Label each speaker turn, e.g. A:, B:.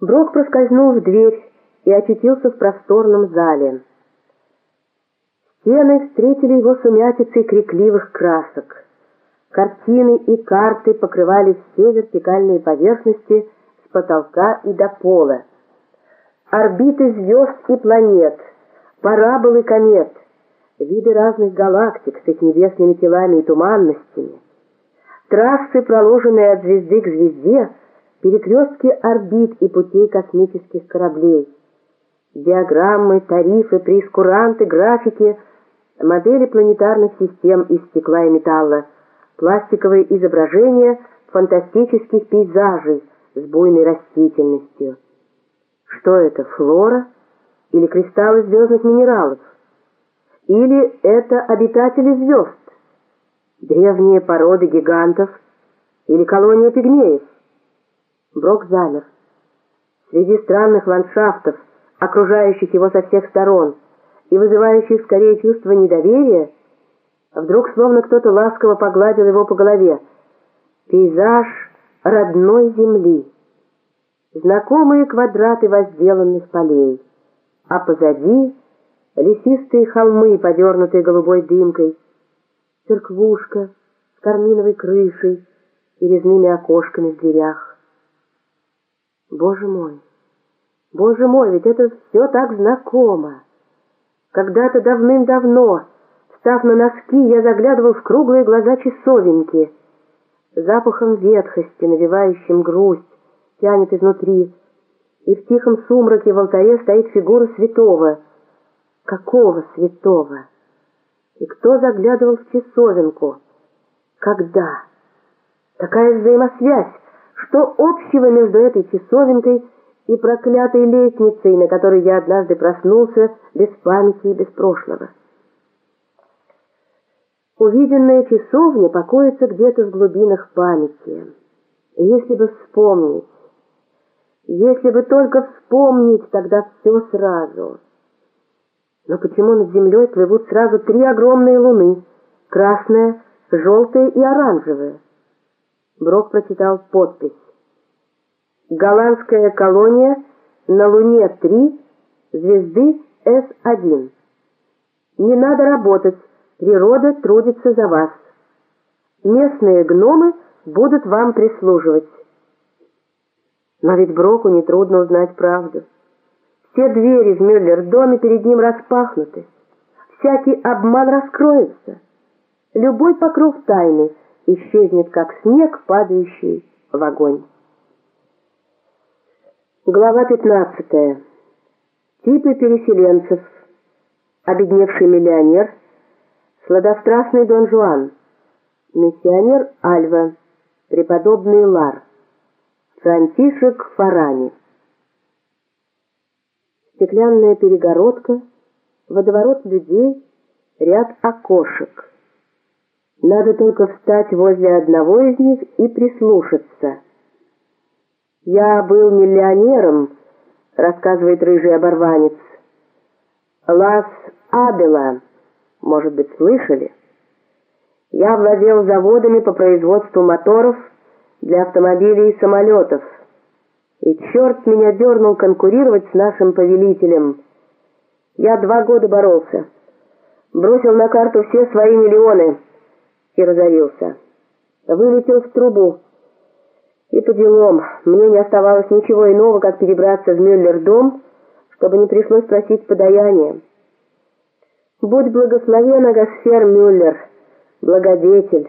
A: Брок проскользнул в дверь и очутился в просторном зале. Стены встретили его сумятицей крикливых красок. Картины и карты покрывали все вертикальные поверхности с потолка и до пола. Орбиты звезд и планет, параболы комет, виды разных галактик с их небесными телами и туманностями, трассы, проложенные от звезды к звезде, перекрестки орбит и путей космических кораблей, диаграммы, тарифы, прескуранты, графики, модели планетарных систем из стекла и металла, пластиковые изображения фантастических пейзажей с буйной растительностью. Что это, флора или кристаллы звездных минералов? Или это обитатели звезд, древние породы гигантов или колония пигмеев? Брок замер. Среди странных ландшафтов, окружающих его со всех сторон и вызывающих скорее чувство недоверия, вдруг словно кто-то ласково погладил его по голове. Пейзаж родной земли. Знакомые квадраты возделанных полей, а позади лесистые холмы, подернутые голубой дымкой, церквушка с карминовой крышей и резными окошками в дверях. Боже мой, боже мой, ведь это все так знакомо. Когда-то давным-давно, став на носки, я заглядывал в круглые глаза часовенки. Запахом ветхости, навевающим грусть, тянет изнутри, и в тихом сумраке в алтаре стоит фигура святого. Какого святого? И кто заглядывал в часовенку? Когда? Такая взаимосвязь, что общего между этой часовенкой и проклятой лестницей, на которой я однажды проснулся без памяти и без прошлого? Увиденная часовня покоится где-то в глубинах памяти. Если бы вспомнить, если бы только вспомнить тогда все сразу. Но почему над землей плывут сразу три огромные луны, красная, желтая и оранжевая? Брок прочитал подпись. Голландская колония на Луне-3, звезды С-1. Не надо работать, природа трудится за вас. Местные гномы будут вам прислуживать. Но ведь Броку нетрудно узнать правду. Все двери в Мюллер-доме перед ним распахнуты. Всякий обман раскроется. Любой покров тайны — исчезнет, как снег, падающий в огонь. Глава 15. Типы переселенцев. Обедневший миллионер, сладострастный Дон Жуан, миссионер Альва, преподобный Лар, Франтишек Фарани. Стеклянная перегородка, водоворот людей, ряд окошек — надо только встать возле одного из них и прислушаться. «Я был миллионером», — рассказывает рыжий оборванец. «Лас Абела, может быть, слышали? Я владел заводами по производству моторов для автомобилей и самолетов. И черт меня дернул конкурировать с нашим повелителем. Я два года боролся. Бросил на карту все свои миллионы» и разорился. Вылетел в трубу. И по делам мне не оставалось ничего иного, как перебраться в Мюллер-дом, чтобы не пришлось просить подаяние. Будь благословен Агасфер Мюллер, благодетель,